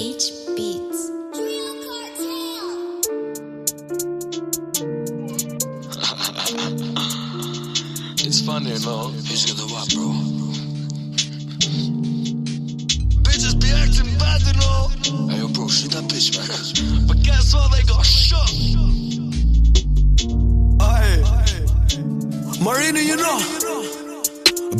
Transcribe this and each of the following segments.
H Beats. it's funny, no? He's gonna what, bro? Bitches be acting bad and all. Hey, yo, bro, shoot that bitch, man. but guess what? They got shot. Aye. Marina, you know.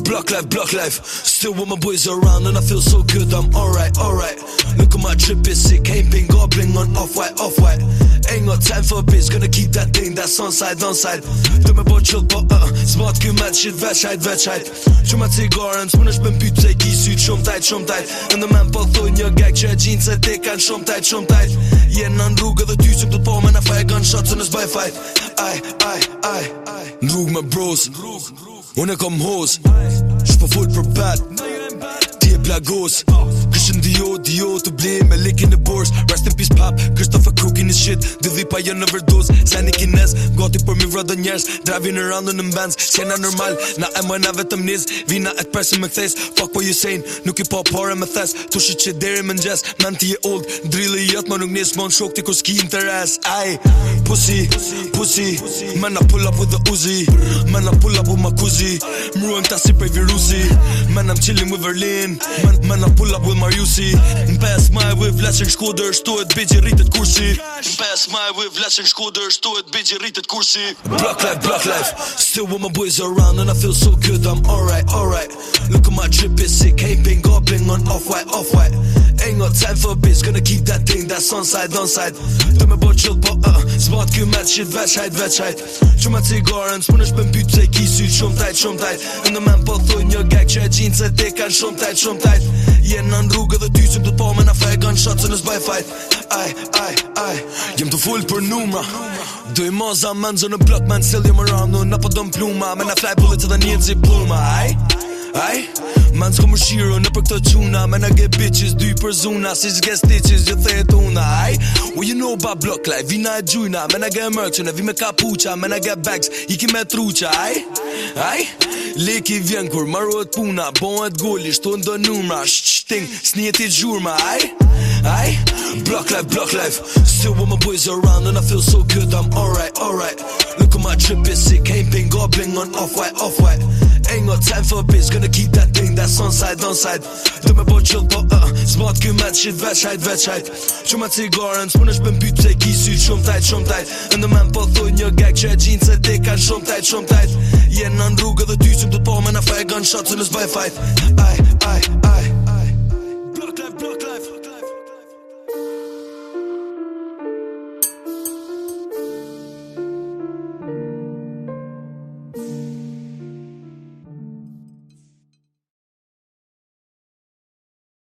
Block life, block life. Still with my boys around and I feel so good, I'm alright, alright. Look at my trip, it's sick. Ain't been gobbling on off white, off white. ain't got time for bitch Gonna keep that thing, that's on side, on side Do me boj chill, po, uh-uh Zbat kjo shit, veçajt, veçajt veç hajt Që me cigare, në cmën është pëm pyt Se ki syt, shumë tajt, shumë tajt Ndë me po thon një gag që e gjinë Se te kanë shumë tajt, shumë tajt Jenë në rrugë dhe ty sëm të po Me na fire gun shot, në zbaj fight Aj, aj, aj Në rrugë me bros Unë e kom hos Shpo full for bad Lagos Kërshin Dio Dio të blej me lik in the bors Rest in peace pop, Christopher të in një shit Dhe dhjip janë jënë në vërdoz Se një kines, goti për mi vrë dhe njerës Dravi në randu në mbëns Kena normal, na e mojnë na vetëm niz Vina e të presi me këthes Fuck what you saying, nuk i pa po pare me thes Tu shi që deri me njës Nën ti e old, drill i jëtë më nuk njës Më në shok ti kuski interes Ay, Pussy, pussy Men na pull up with the uzi Men na pull up with my kuzi Mruem ta si prej virusi Men am chillin with Berlin Man, na pull up with my UC Në maj vë vleqin shkodër shtohet bigji rritet kursi Në maj vë vleqin shkodër shtohet bigji rritet kursi life, block life Still with my boys around and I feel so good I'm alright, alright Look at my drip, it's sick Ain't been gobbling on off-white, off-white got time for bitch Gonna keep that thing that's on side, on side Do me bo chill, po uh Zbat kjo met shit, veç hajt, veç hajt Qo me cigaren, s'pun është pëm pyp Se ki sy shumë tajt, shumë tajt Në men po thuj një gag që e gjinë Se te kanë shumë tajt, shumë tajt Je në rrugë dhe ty si të po me na fej Gun shot në s'baj fajt Aj, aj, aj Jem të full për numra Do i moza men zë në blot men Sill jem më në na po dëm pluma Me na fly bullet edhe një zi pluma ai ai Man s'ku më shiro në për këto quna Me në get bitches, dy për zuna Si s'ge stitches, gjë the e tuna Ai, you know about block life Vina e gjujna, me në get në Vi me kapuqa, me në get bags Iki me truqa, ai, ai Leki vjen kur marruat puna Bohet gulli, shtu ndo numra Shqting, s'njeti gjurma, ai, ai Block life, block life Still with my boys around And I feel so good, I'm alright, alright Look at my trip, it's sick Ain't been gobbling on off-white, off-white single time for a bitch Gonna keep that thing that's on side, on side Do me po chill po, uh, zbat kë met shit veç hajt, veç hajt Qumë atë cigaren, s'pun është pëmpyt se ki sy shumë tajt, shumë tajt Ndë men po thuj një gag që e gjinë se te kanë shumë tajt, shumë tajt Jena në rrugë dhe ty qëmë të po me në fejgan, shatë së lës bëj fajt Aj, aj, aj